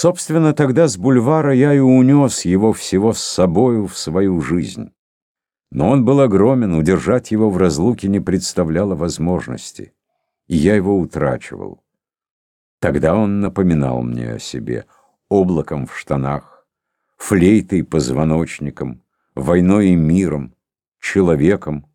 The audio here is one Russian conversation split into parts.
Собственно, тогда с бульвара я и унес его всего с собою в свою жизнь. Но он был огромен, удержать его в разлуке не представляло возможности, и я его утрачивал. Тогда он напоминал мне о себе облаком в штанах, флейтой позвоночником, войной и миром, человеком.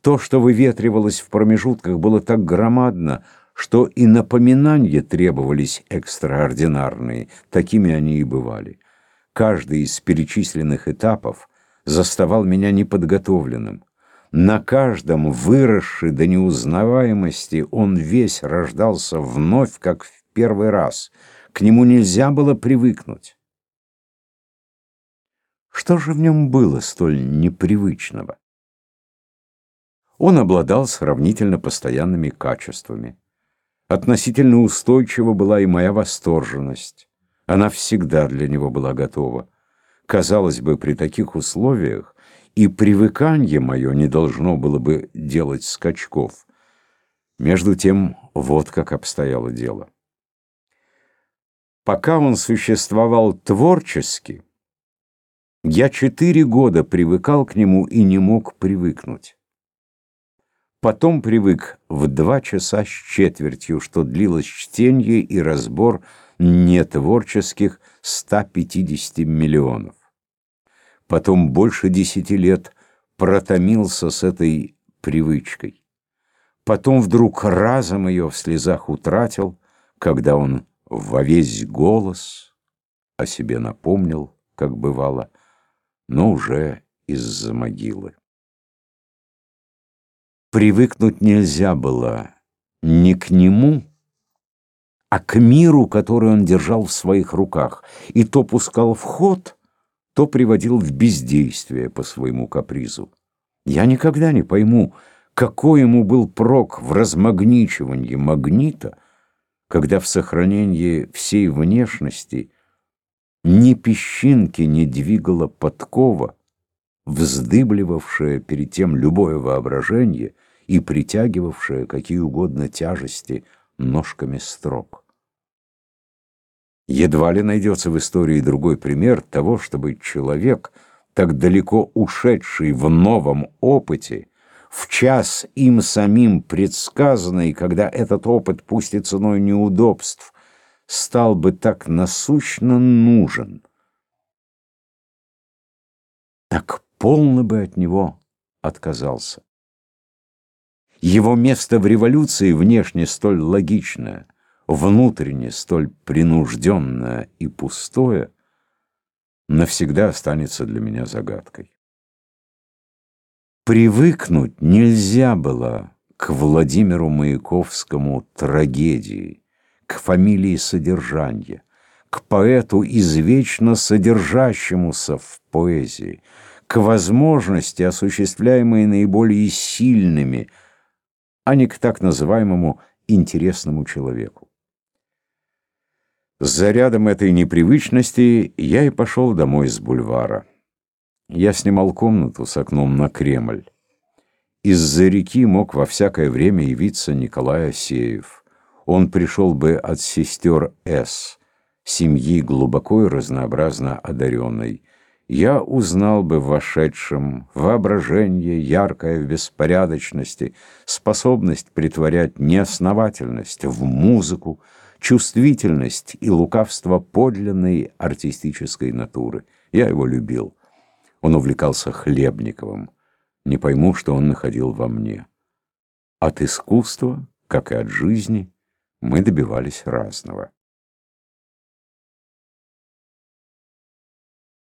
То, что выветривалось в промежутках, было так громадно, что и напоминания требовались экстраординарные, такими они и бывали. Каждый из перечисленных этапов заставал меня неподготовленным. На каждом, выросший до неузнаваемости, он весь рождался вновь, как в первый раз. К нему нельзя было привыкнуть. Что же в нем было столь непривычного? Он обладал сравнительно постоянными качествами. Относительно устойчива была и моя восторженность. Она всегда для него была готова. Казалось бы, при таких условиях и привыканье мое не должно было бы делать скачков. Между тем, вот как обстояло дело. Пока он существовал творчески, я четыре года привыкал к нему и не мог привыкнуть. Потом привык в два часа с четвертью, что длилось чтение и разбор нетворческих 150 миллионов. Потом больше десяти лет протомился с этой привычкой. Потом вдруг разом ее в слезах утратил, когда он во весь голос о себе напомнил, как бывало, но уже из-за могилы. Привыкнуть нельзя было не к нему, а к миру, который он держал в своих руках, и то пускал в ход, то приводил в бездействие по своему капризу. Я никогда не пойму, какой ему был прок в размагничивании магнита, когда в сохранении всей внешности ни песчинки не двигала подкова, вздыбливавшая перед тем любое воображение и притягивавшая какие угодно тяжести ножками строк. Едва ли найдется в истории другой пример того, чтобы человек, так далеко ушедший в новом опыте, в час им самим предсказанный, когда этот опыт, пусть и ценой неудобств, стал бы так насущно нужен, так полно бы от него отказался. Его место в революции внешне столь логичное, внутренне столь принужденное и пустое, навсегда останется для меня загадкой. Привыкнуть нельзя было к Владимиру Маяковскому трагедии, к фамилии содержания, к поэту извечно содержащемуся в поэзии, к возможности, осуществляемой наиболее сильными, а не к так называемому интересному человеку. С зарядом этой непривычности я и пошел домой с бульвара. Я снимал комнату с окном на Кремль. Из-за реки мог во всякое время явиться Николай Асеев. Он пришел бы от сестер С семьи глубоко и разнообразно одаренной, я узнал бы в вошедшем воображение, яркое в беспорядочности, способность притворять неосновательность в музыку, чувствительность и лукавство подлинной артистической натуры. Я его любил. Он увлекался Хлебниковым. Не пойму, что он находил во мне. От искусства, как и от жизни, мы добивались разного.